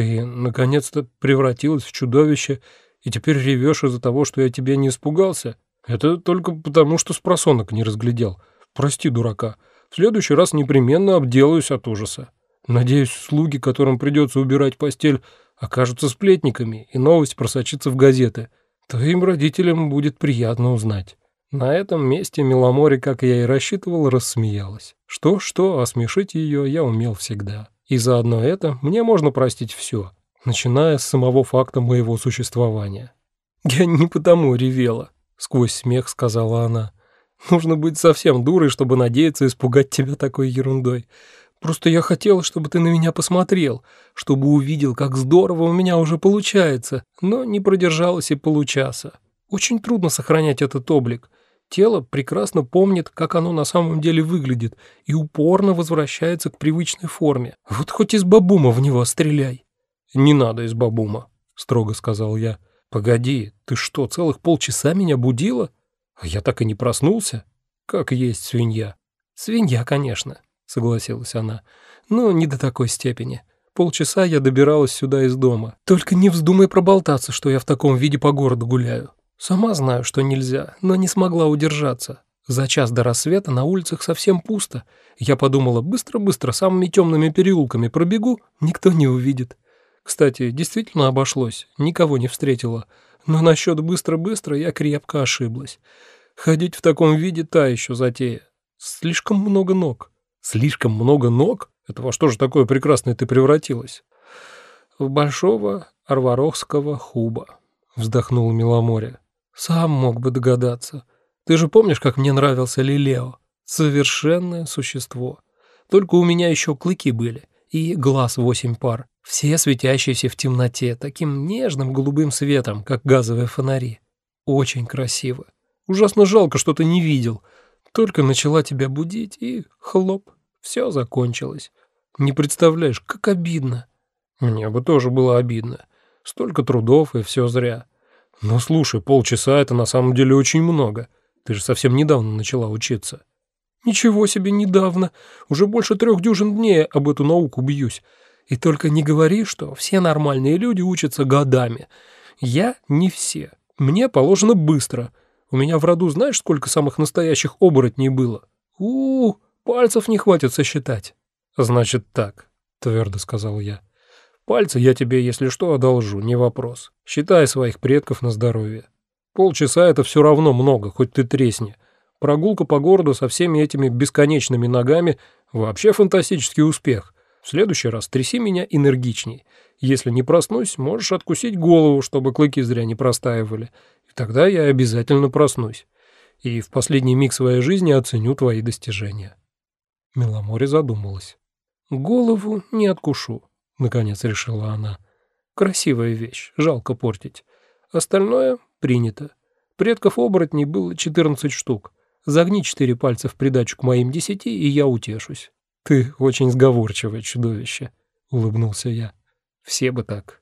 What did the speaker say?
Ты, наконец-то, превратилась в чудовище и теперь ревешь из-за того, что я тебе не испугался? Это только потому, что с просонок не разглядел. Прости, дурака. В следующий раз непременно обделаюсь от ужаса. Надеюсь, слуги, которым придется убирать постель, окажутся сплетниками, и новость просочится в газеты. Твоим родителям будет приятно узнать». На этом месте Миломори, как я и рассчитывал, рассмеялась. Что-что, а смешить ее я умел всегда. И заодно это мне можно простить все, начиная с самого факта моего существования. «Я не потому ревела», — сквозь смех сказала она. «Нужно быть совсем дурой, чтобы надеяться испугать тебя такой ерундой. Просто я хотела, чтобы ты на меня посмотрел, чтобы увидел, как здорово у меня уже получается, но не продержалась и получаса. Очень трудно сохранять этот облик. Тело прекрасно помнит, как оно на самом деле выглядит, и упорно возвращается к привычной форме. Вот хоть из бабума в него стреляй». «Не надо из бабума», — строго сказал я. «Погоди, ты что, целых полчаса меня будила? А я так и не проснулся? Как есть свинья». «Свинья, конечно», согласилась она. «Но не до такой степени. Полчаса я добиралась сюда из дома. Только не вздумай проболтаться, что я в таком виде по городу гуляю. Сама знаю, что нельзя, но не смогла удержаться. За час до рассвета на улицах совсем пусто. Я подумала, быстро-быстро самыми темными переулками пробегу, никто не увидит. Кстати, действительно обошлось, никого не встретила. Но насчет быстро-быстро я крепко ошиблась. Ходить в таком виде та еще затея. Слишком много ног. Слишком много ног? Это во что же такое прекрасное ты превратилась? В большого арварохского хуба, вздохнул Миломоре. Сам мог бы догадаться. Ты же помнишь, как мне нравился Лилео? Совершенное существо. Только у меня еще клыки были и глаз восемь пар, все светящиеся в темноте, таким нежным голубым светом, как газовые фонари. Очень красиво. Ужасно жалко, что ты не видел. Только начала тебя будить, и хлоп, все закончилось. Не представляешь, как обидно. Мне бы тоже было обидно. Столько трудов, и все зря. Но слушай, полчаса — это на самом деле очень много. Ты же совсем недавно начала учиться. Ничего себе недавно. Уже больше трех дюжин дней об эту науку бьюсь. И только не говори, что все нормальные люди учатся годами. Я не все. Мне положено быстро. У меня в роду знаешь, сколько самых настоящих оборотней было? У, -у, -у пальцев не хватит сосчитать. Значит так, твердо сказал я. Пальцы я тебе, если что, одолжу, не вопрос. Считай своих предков на здоровье. Полчаса это все равно много, хоть ты тресни. Прогулка по городу со всеми этими бесконечными ногами – вообще фантастический успех. В следующий раз тряси меня энергичней. Если не проснусь, можешь откусить голову, чтобы клыки зря не простаивали. И тогда я обязательно проснусь. И в последний миг своей жизни оценю твои достижения». Меломоре задумалась. «Голову не откушу», — наконец решила она. «Красивая вещь, жалко портить. Остальное принято. Предков оборотней было 14 штук. Загни четыре пальца в придачу к моим десяти, и я утешусь». «Ты очень сговорчивое чудовище», — улыбнулся я. «Все бы так».